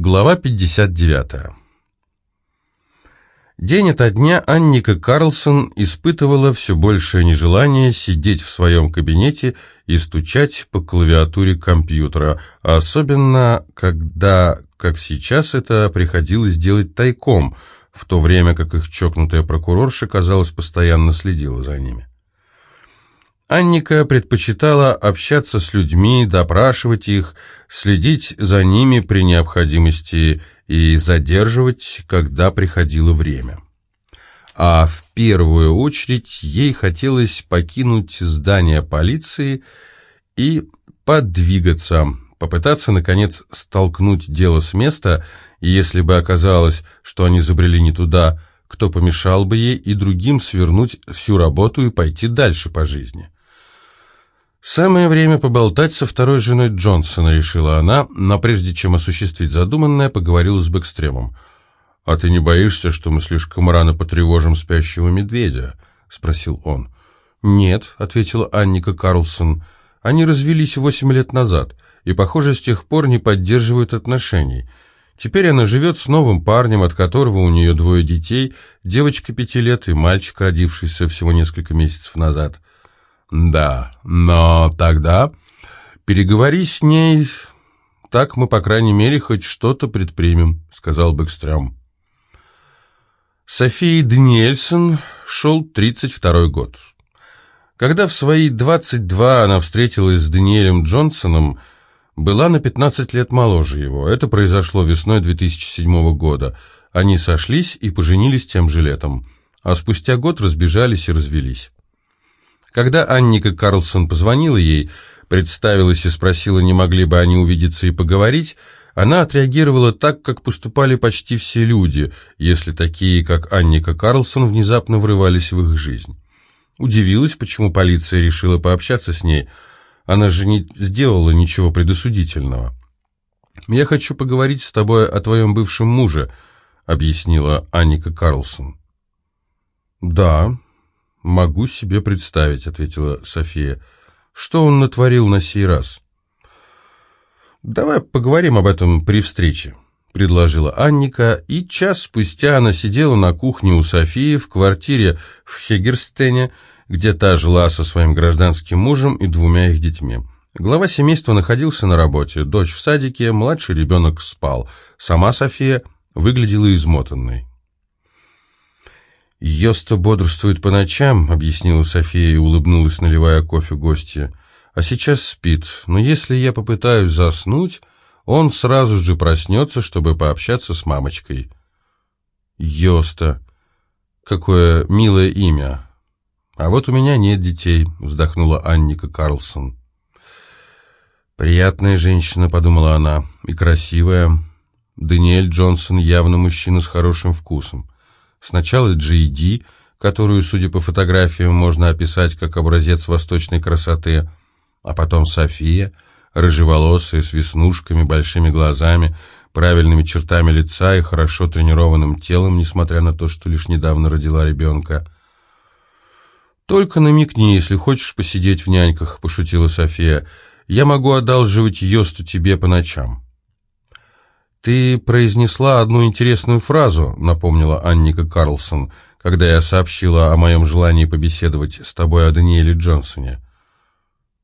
Глава 59. День ото дня Анника Карлсон испытывала все большее нежелание сидеть в своем кабинете и стучать по клавиатуре компьютера, особенно когда, как сейчас, это приходилось делать тайком, в то время как их чокнутая прокурорша, казалось, постоянно следила за ними. Анника предпочитала общаться с людьми, допрашивать их, следить за ними при необходимости и задерживать, когда приходило время. А в первую очередь ей хотелось покинуть здание полиции и подвигаться, попытаться, наконец, столкнуть дело с места, и если бы оказалось, что они забрели не туда, кто помешал бы ей и другим свернуть всю работу и пойти дальше по жизни. «Самое время поболтать со второй женой Джонсона», — решила она, но прежде чем осуществить задуманное, поговорила с Бэкстремом. «А ты не боишься, что мы слишком рано потревожим спящего медведя?» — спросил он. «Нет», — ответила Анника Карлсон. «Они развелись восемь лет назад, и, похоже, с тех пор не поддерживают отношений. Теперь она живет с новым парнем, от которого у нее двое детей, девочка пяти лет и мальчик, родившийся всего несколько месяцев назад». «Да, но тогда переговори с ней, так мы, по крайней мере, хоть что-то предпримем», — сказал Бэкстрём. Софии Даниэльсон шел 32 год. Когда в свои 22 она встретилась с Даниэлем Джонсоном, была на 15 лет моложе его. Это произошло весной 2007 года. Они сошлись и поженились тем же летом, а спустя год разбежались и развелись. Когда Анника Карлсон позвонила ей, представилась и спросила, не могли бы они увидеться и поговорить, она отреагировала так, как поступали почти все люди, если такие, как Анника Карлсон, внезапно врывались в их жизнь. Удивилась, почему полиция решила пообщаться с ней. Она же не сделала ничего предосудительного. «Я хочу поговорить с тобой о твоем бывшем муже», — объяснила Анника Карлсон. «Да, «Могу себе представить», — ответила София. «Что он натворил на сей раз?» «Давай поговорим об этом при встрече», — предложила Анника, и час спустя она сидела на кухне у Софии в квартире в Хегерстене, где та жила со своим гражданским мужем и двумя их детьми. Глава семейства находился на работе, дочь в садике, младший ребенок спал. Сама София выглядела измотанной. «Йоста бодрствует по ночам», — объяснила София и улыбнулась, наливая кофе гостья. «А сейчас спит, но если я попытаюсь заснуть, он сразу же проснется, чтобы пообщаться с мамочкой». «Йоста. Какое милое имя. А вот у меня нет детей», — вздохнула Анника Карлсон. «Приятная женщина», — подумала она, — «и красивая. Даниэль Джонсон явно мужчина с хорошим вкусом». Сначала Джейди, которую, судя по фотографиям, можно описать как образец восточной красоты, а потом София, рыжеволосая, с веснушками, большими глазами, правильными чертами лица и хорошо тренированным телом, несмотря на то, что лишь недавно родила ребенка. «Только намекни, если хочешь посидеть в няньках», — пошутила София. «Я могу одалживать Йосту тебе по ночам». «Ты произнесла одну интересную фразу», — напомнила Анника Карлсон, когда я сообщила о моем желании побеседовать с тобой о Даниэле Джонсоне.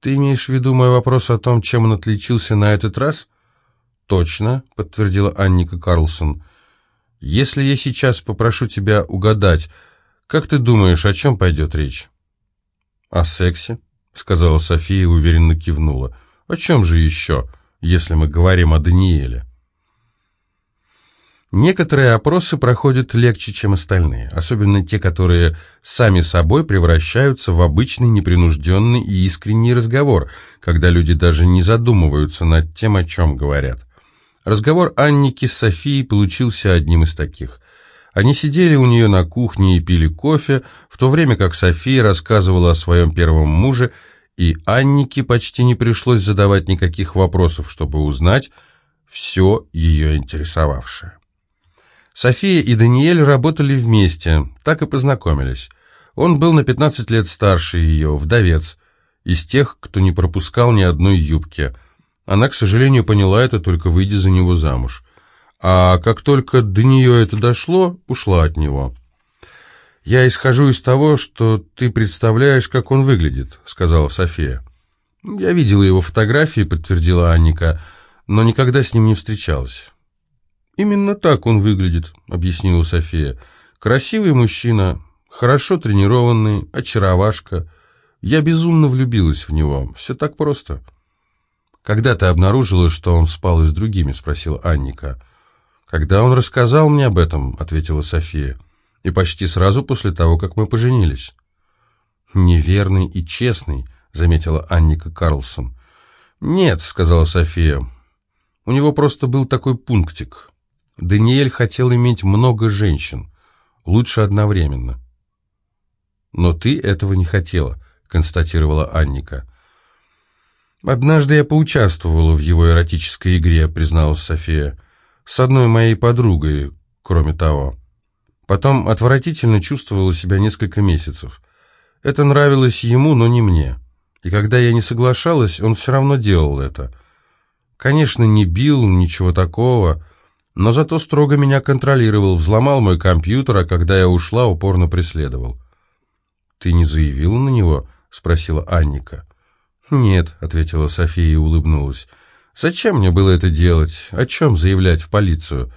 «Ты имеешь в виду мой вопрос о том, чем он отличился на этот раз?» «Точно», — подтвердила Анника Карлсон. «Если я сейчас попрошу тебя угадать, как ты думаешь, о чем пойдет речь?» «О сексе», — сказала София и уверенно кивнула. «О чем же еще, если мы говорим о Даниэле?» Некоторые опросы проходят легче, чем остальные, особенно те, которые сами собой превращаются в обычный непринужденный и искренний разговор, когда люди даже не задумываются над тем, о чем говорят. Разговор Анники с Софией получился одним из таких. Они сидели у нее на кухне и пили кофе, в то время как София рассказывала о своем первом муже, и Аннике почти не пришлось задавать никаких вопросов, чтобы узнать все ее интересовавшее. София и Даниэль работали вместе, так и познакомились. Он был на 15 лет старше ее, вдовец, из тех, кто не пропускал ни одной юбки. Она, к сожалению, поняла это, только выйдя за него замуж. а как только до нее это дошло, ушла от него. «Я исхожу из того, что ты представляешь, как он выглядит», — сказала София. «Я видела его фотографии», — подтвердила Анника, — «но никогда с ним не встречалась». «Именно так он выглядит», — объяснила София. «Красивый мужчина, хорошо тренированный, очаровашка. Я безумно влюбилась в него. Все так просто». «Когда ты обнаружила, что он спал и с другими?» — спросила Анника. «Когда он рассказал мне об этом», — ответила София. «И почти сразу после того, как мы поженились». «Неверный и честный», — заметила Анника Карлсон. «Нет», — сказала София. «У него просто был такой пунктик. Даниэль хотел иметь много женщин, лучше одновременно». «Но ты этого не хотела», — констатировала Анника. «Однажды я поучаствовала в его эротической игре», — призналась София с одной моей подругой, кроме того. Потом отвратительно чувствовала себя несколько месяцев. Это нравилось ему, но не мне. И когда я не соглашалась, он все равно делал это. Конечно, не бил, ничего такого, но зато строго меня контролировал, взломал мой компьютер, а когда я ушла, упорно преследовал. «Ты не заявила на него?» — спросила Анника. «Нет», — ответила София и улыбнулась. Зачем мне было это делать? О чем заявлять в полицию?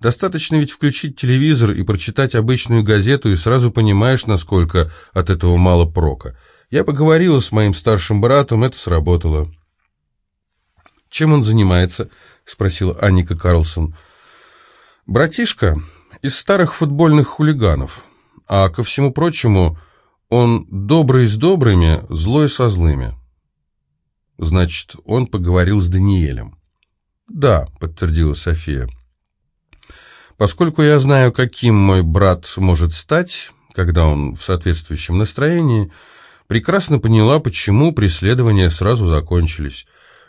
Достаточно ведь включить телевизор и прочитать обычную газету, и сразу понимаешь, насколько от этого мало прока. Я поговорила с моим старшим братом, это сработало. «Чем он занимается?» — спросила Анника Карлсон. «Братишка из старых футбольных хулиганов, а ко всему прочему он добрый с добрыми, злой со злыми». Значит, он поговорил с Даниэлем. Да, подтвердила София. Поскольку я знаю, каким мой брат может стать, когда он в соответствующем настроении, прекрасно поняла, почему преследования сразу закончились.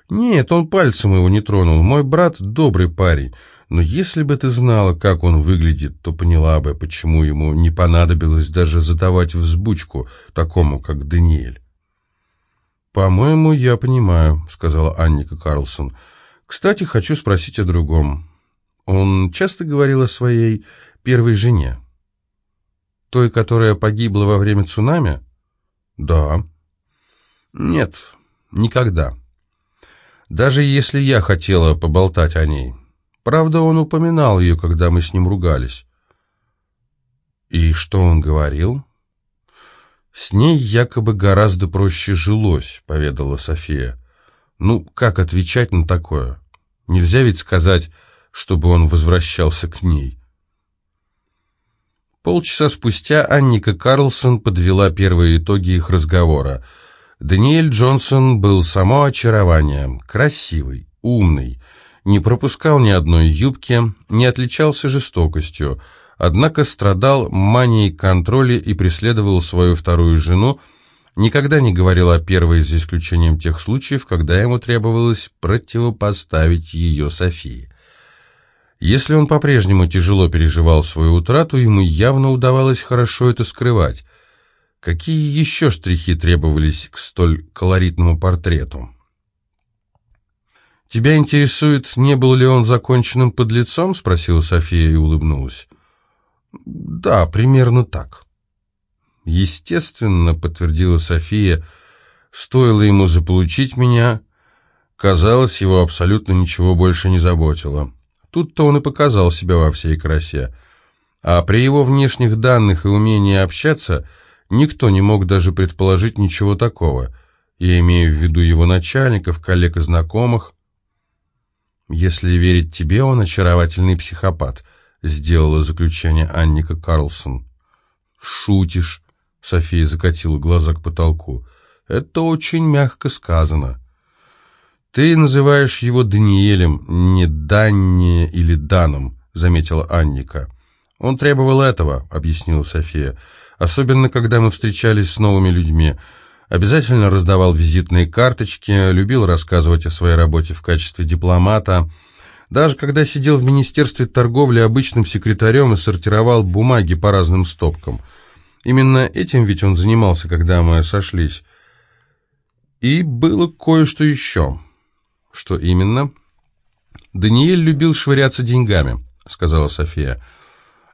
Нет, он пальцем его не тронул. Мой брат добрый парень, но если бы ты знала, как он выглядит, то поняла бы, почему ему не понадобилось даже задавать взбучку такому, как Даниэль. «По-моему, я понимаю», — сказала Анника Карлсон. «Кстати, хочу спросить о другом. Он часто говорил о своей первой жене? Той, которая погибла во время цунами?» «Да». «Нет, никогда. Даже если я хотела поболтать о ней. Правда, он упоминал ее, когда мы с ним ругались». «И что он говорил?» «С ней якобы гораздо проще жилось», — поведала София. «Ну, как отвечать на такое? Нельзя ведь сказать, чтобы он возвращался к ней». Полчаса спустя Анника Карлсон подвела первые итоги их разговора. Даниэль Джонсон был само очарование, красивый, умный, не пропускал ни одной юбки, не отличался жестокостью, однако страдал манией контроля и преследовал свою вторую жену, никогда не говорил о первой, за исключением тех случаев, когда ему требовалось противопоставить ее Софии. Если он по-прежнему тяжело переживал свою утрату, ему явно удавалось хорошо это скрывать. Какие еще штрихи требовались к столь колоритному портрету? «Тебя интересует, не был ли он законченным подлецом?» — спросила София и улыбнулась. Да, примерно так. Естественно, подтвердила София, стоило ему заполучить меня, казалось, его абсолютно ничего больше не заботило. Тут-то он и показал себя во всей красе. А при его внешних данных и умении общаться никто не мог даже предположить ничего такого. Я имею в виду его начальников, коллег и знакомых. Если верить тебе, он очаровательный психопат —— сделала заключение Анника Карлсон. «Шутишь?» — София закатила глаза к потолку. «Это очень мягко сказано. Ты называешь его Даниэлем, не Данни или Даном», — заметила Анника. «Он требовал этого», — объяснила София. «Особенно, когда мы встречались с новыми людьми. Обязательно раздавал визитные карточки, любил рассказывать о своей работе в качестве дипломата». Даже когда сидел в Министерстве торговли обычным секретарем и сортировал бумаги по разным стопкам. Именно этим ведь он занимался, когда мы сошлись. И было кое-что еще. Что именно? «Даниэль любил швыряться деньгами», — сказала София.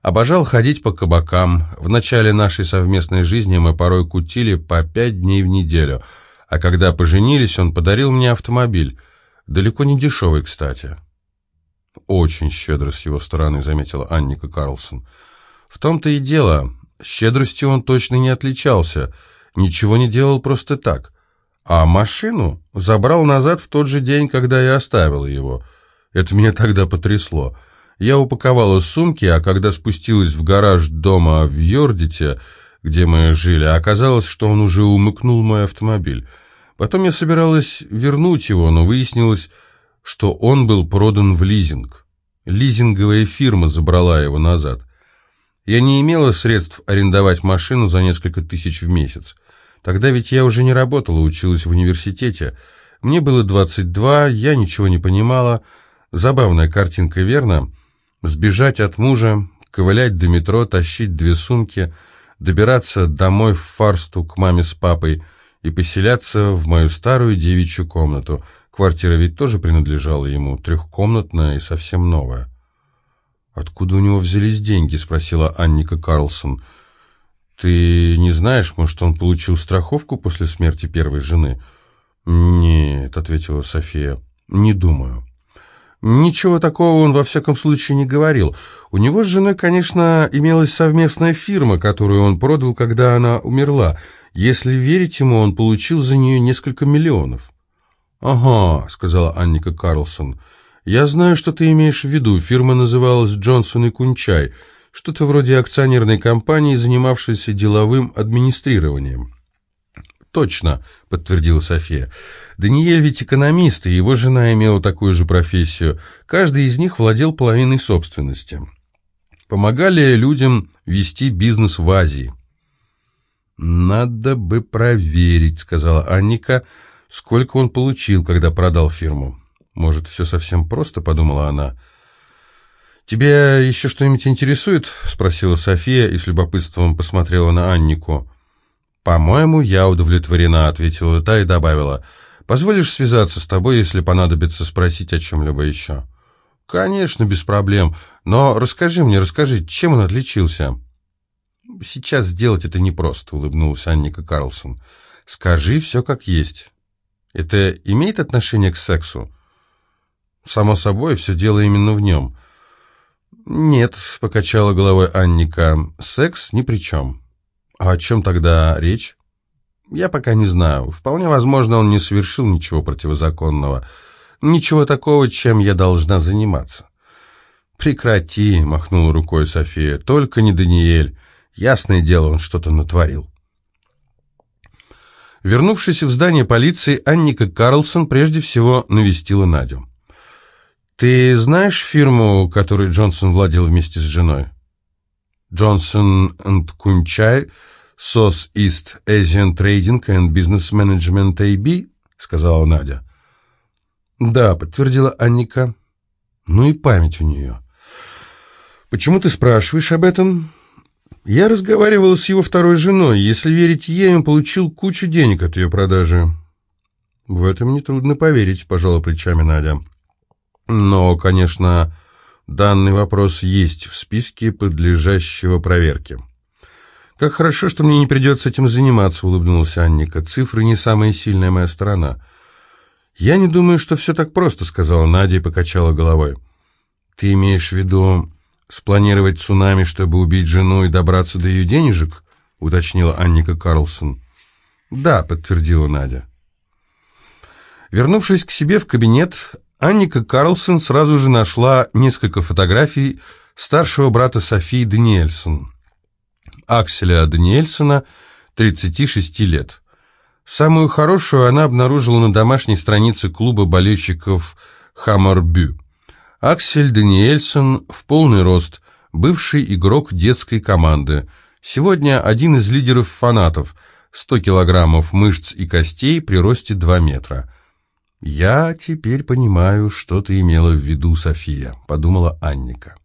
«Обожал ходить по кабакам. В начале нашей совместной жизни мы порой кутили по пять дней в неделю, а когда поженились, он подарил мне автомобиль. Далеко не дешевый, кстати». «Очень щедро с его стороны», — заметила Анника Карлсон. «В том-то и дело. Щедростью он точно не отличался. Ничего не делал просто так. А машину забрал назад в тот же день, когда я оставила его. Это меня тогда потрясло. Я упаковала сумки, а когда спустилась в гараж дома в Йордите, где мы жили, оказалось, что он уже умыкнул мой автомобиль. Потом я собиралась вернуть его, но выяснилось, что он был продан в лизинг. Лизинговая фирма забрала его назад. Я не имела средств арендовать машину за несколько тысяч в месяц. Тогда ведь я уже не работала, училась в университете. Мне было 22, я ничего не понимала. Забавная картинка, верно? Сбежать от мужа, ковылять до метро, тащить две сумки, добираться домой в фарсту к маме с папой и поселяться в мою старую девичью комнату. Квартира ведь тоже принадлежала ему, трехкомнатная и совсем новая. «Откуда у него взялись деньги?» — спросила Анника Карлсон. «Ты не знаешь, может, он получил страховку после смерти первой жены?» «Нет», — ответила София, — «не думаю». Ничего такого он во всяком случае не говорил. У него с женой, конечно, имелась совместная фирма, которую он продал, когда она умерла. Если верить ему, он получил за нее несколько миллионов. «Ага», — сказала Анника Карлсон, — «я знаю, что ты имеешь в виду. Фирма называлась «Джонсон и Кунчай». Что-то вроде акционерной компании, занимавшейся деловым администрированием. «Точно», — подтвердила София. «Даниэль ведь экономист, и его жена имела такую же профессию. Каждый из них владел половиной собственности. Помогали людям вести бизнес в Азии». «Надо бы проверить», — сказала Анника, — «сколько он получил, когда продал фирму». «Может, все совсем просто?» — подумала она. «Тебя еще что-нибудь интересует?» — спросила София и с любопытством посмотрела на Аннику. «По-моему, я удовлетворена», — ответила та и добавила. «Позволишь связаться с тобой, если понадобится спросить о чем-либо еще?» «Конечно, без проблем. Но расскажи мне, расскажи, чем он отличился?» «Сейчас сделать это непросто», — улыбнулась Анника Карлсон. «Скажи все как есть. Это имеет отношение к сексу?» «Само собой, все дело именно в нем». «Нет», — покачала головой Анника, — «секс ни при чем». «А о чем тогда речь?» «Я пока не знаю. Вполне возможно, он не совершил ничего противозаконного. Ничего такого, чем я должна заниматься». «Прекрати», — махнула рукой София, — «только не Даниэль. Ясное дело, он что-то натворил». Вернувшись в здание полиции, Анника Карлсон прежде всего навестила Надю. «Ты знаешь фирму, которой Джонсон владел вместе с женой?» «Джонсон энд Кунчай, СОС East Asian Trading and Business Management AB», — сказала Надя. «Да», — подтвердила Анника. «Ну и память у нее». «Почему ты спрашиваешь об этом?» «Я разговаривала с его второй женой. Если верить ей, он получил кучу денег от ее продажи». «В этом нетрудно поверить», — пожала плечами Надя. Но, конечно, данный вопрос есть в списке подлежащего проверке. «Как хорошо, что мне не придется этим заниматься», — улыбнулась Анника. «Цифры не самая сильная моя сторона». «Я не думаю, что все так просто», — сказала Надя и покачала головой. «Ты имеешь в виду спланировать цунами, чтобы убить жену и добраться до ее денежек?» — уточнила Анника Карлсон. «Да», — подтвердила Надя. Вернувшись к себе в кабинет, Анника Карлсон сразу же нашла несколько фотографий старшего брата Софии Даниэльсон, Акселя Даниэльсона, 36 лет. Самую хорошую она обнаружила на домашней странице клуба болельщиков Хаммербю. Аксель Даниэльсон в полный рост, бывший игрок детской команды. Сегодня один из лидеров фанатов, 100 килограммов мышц и костей при росте 2 метра. «Я теперь понимаю, что ты имела в виду, София», — подумала Анника.